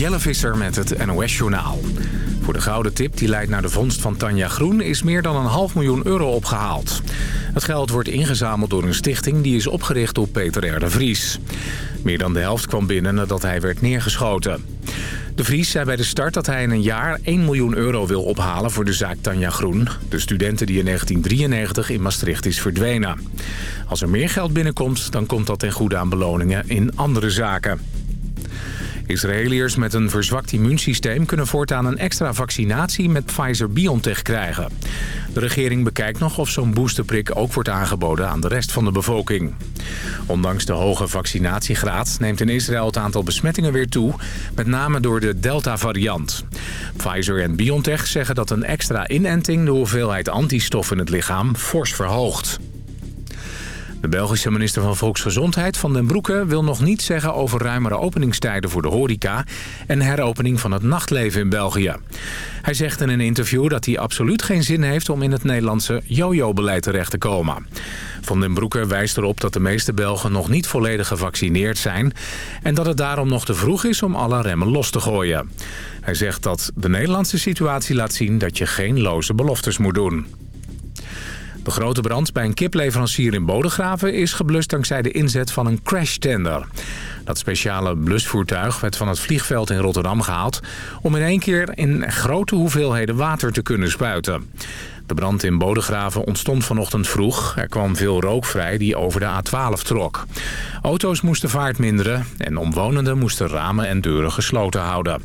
Jelle Visser met het NOS-journaal. Voor de gouden tip die leidt naar de vondst van Tanja Groen... is meer dan een half miljoen euro opgehaald. Het geld wordt ingezameld door een stichting... die is opgericht door Peter R. de Vries. Meer dan de helft kwam binnen nadat hij werd neergeschoten. De Vries zei bij de start dat hij in een jaar 1 miljoen euro wil ophalen voor de zaak Tanja Groen. De studenten die in 1993 in Maastricht is verdwenen. Als er meer geld binnenkomt, dan komt dat ten goede aan beloningen in andere zaken. Israëliërs met een verzwakt immuunsysteem kunnen voortaan een extra vaccinatie met Pfizer-BioNTech krijgen. De regering bekijkt nog of zo'n boosterprik ook wordt aangeboden aan de rest van de bevolking. Ondanks de hoge vaccinatiegraad neemt in Israël het aantal besmettingen weer toe, met name door de Delta-variant. Pfizer en BioNTech zeggen dat een extra inenting de hoeveelheid antistoffen in het lichaam fors verhoogt. De Belgische minister van Volksgezondheid Van den Broeke wil nog niets zeggen over ruimere openingstijden voor de horeca en heropening van het nachtleven in België. Hij zegt in een interview dat hij absoluut geen zin heeft om in het Nederlandse jojo-beleid terecht te komen. Van den Broeke wijst erop dat de meeste Belgen nog niet volledig gevaccineerd zijn en dat het daarom nog te vroeg is om alle remmen los te gooien. Hij zegt dat de Nederlandse situatie laat zien dat je geen loze beloftes moet doen. De grote brand bij een kipleverancier in Bodegraven is geblust dankzij de inzet van een crashtender. Dat speciale blusvoertuig werd van het vliegveld in Rotterdam gehaald... om in één keer in grote hoeveelheden water te kunnen spuiten. De brand in Bodegraven ontstond vanochtend vroeg. Er kwam veel rook vrij die over de A12 trok. Auto's moesten vaart minderen en omwonenden moesten ramen en deuren gesloten houden.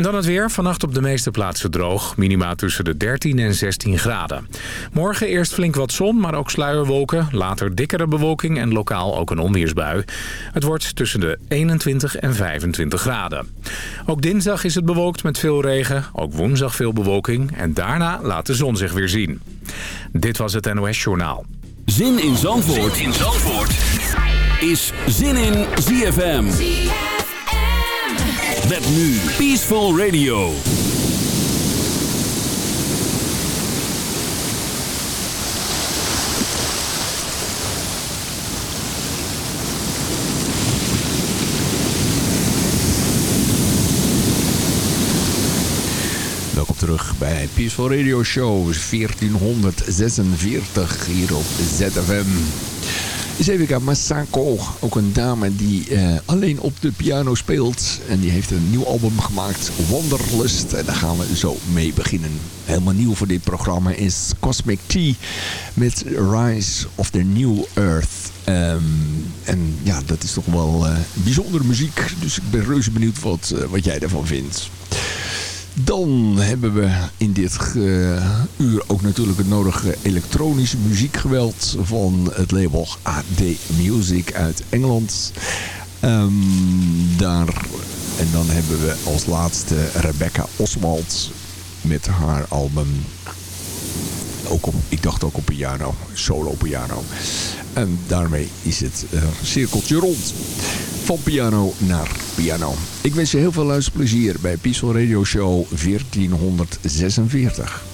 En dan het weer. Vannacht op de meeste plaatsen droog. Minima tussen de 13 en 16 graden. Morgen eerst flink wat zon, maar ook sluierwolken. Later dikkere bewolking en lokaal ook een onweersbui. Het wordt tussen de 21 en 25 graden. Ook dinsdag is het bewolkt met veel regen. Ook woensdag veel bewolking. En daarna laat de zon zich weer zien. Dit was het NOS Journaal. Zin in Zandvoort, zin in Zandvoort. is Zin in ZFM. Met nu Peaceful Radio. Welkom terug bij Peaceful Radio Show 1446 hier op ZFM. Zevica Masako, ook een dame die uh, alleen op de piano speelt. En die heeft een nieuw album gemaakt, Wonderlust. En daar gaan we zo mee beginnen. Helemaal nieuw voor dit programma is Cosmic Tea met Rise of the New Earth. Um, en ja, dat is toch wel uh, bijzondere muziek. Dus ik ben reuze benieuwd wat, uh, wat jij ervan vindt. Dan hebben we in dit uh, uur ook natuurlijk het nodige elektronische muziekgeweld van het label AD Music uit Engeland. Um, daar, en dan hebben we als laatste Rebecca Oswald met haar album. Ook op, ik dacht ook op piano, solo piano. En daarmee is het uh, cirkeltje rond. Van piano naar piano. Ik wens je heel veel luisterplezier bij Peaceful Radio Show 1446.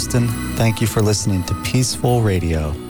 Boston. Thank you for listening to Peaceful Radio.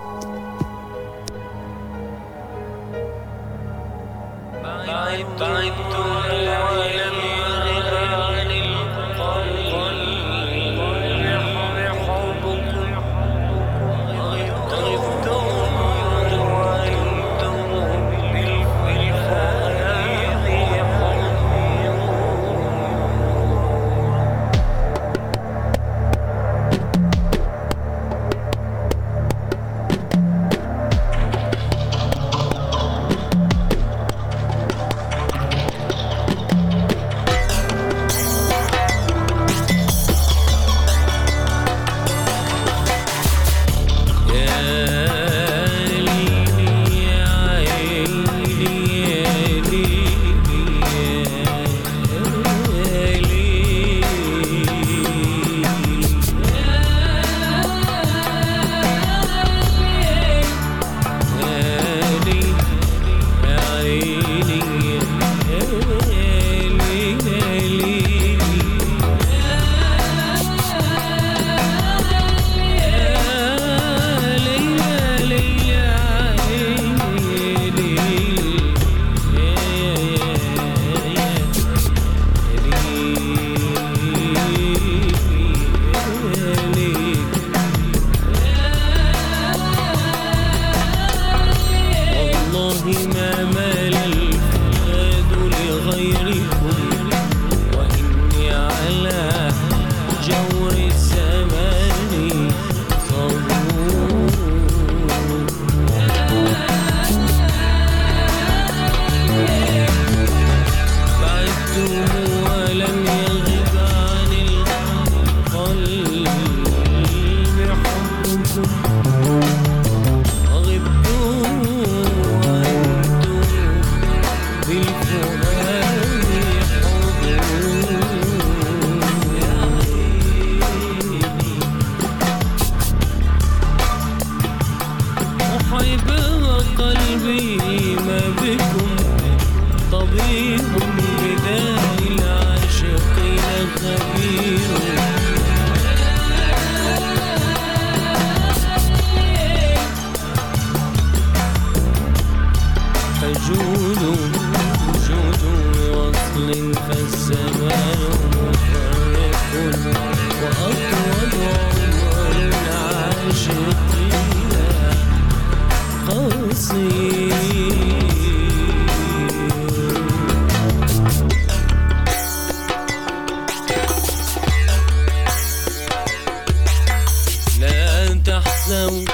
السوي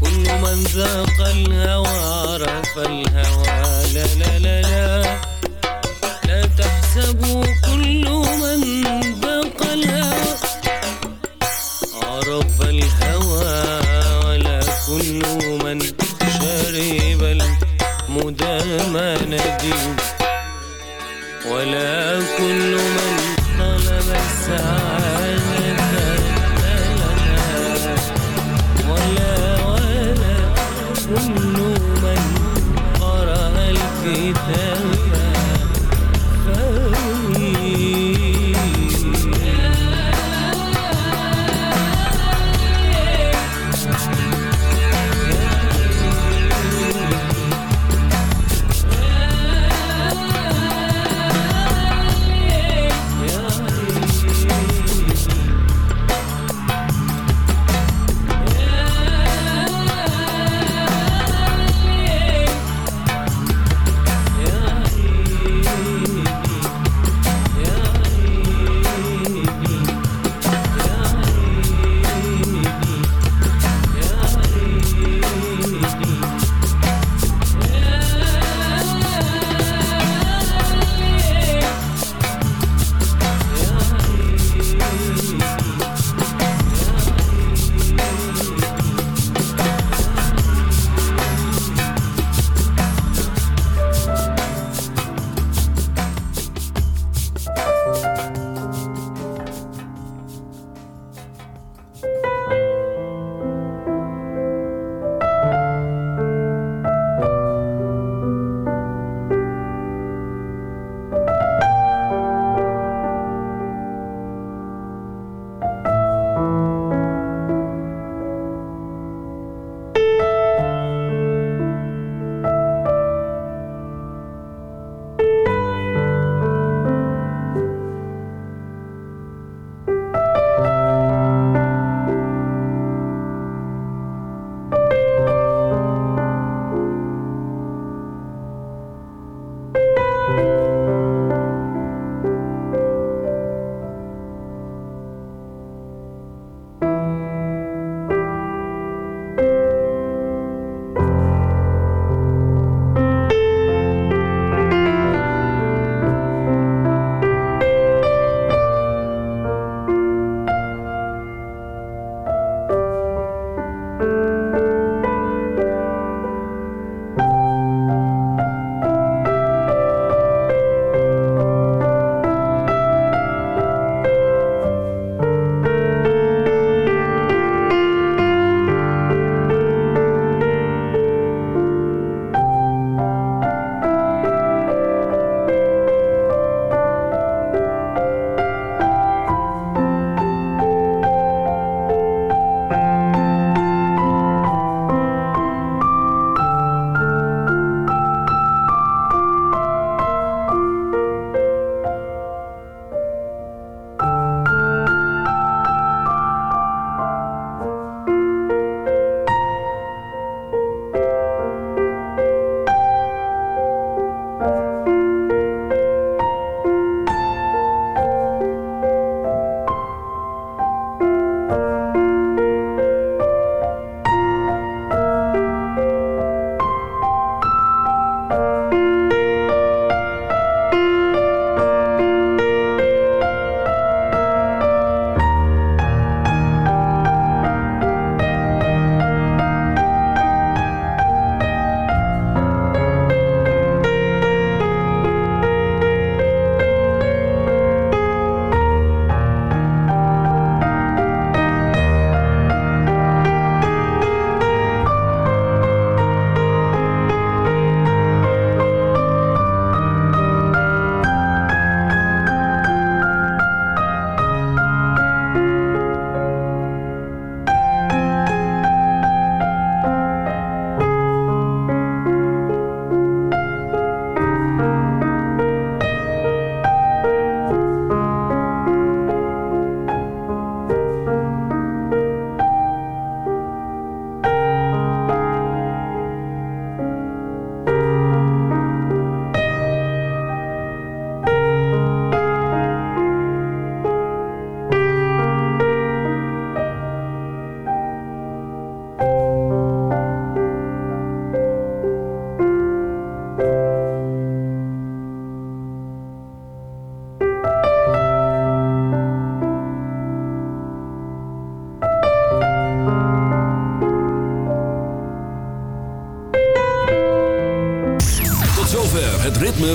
كل من ذاق الهوى عرف الهوى. لا لا لا, لا.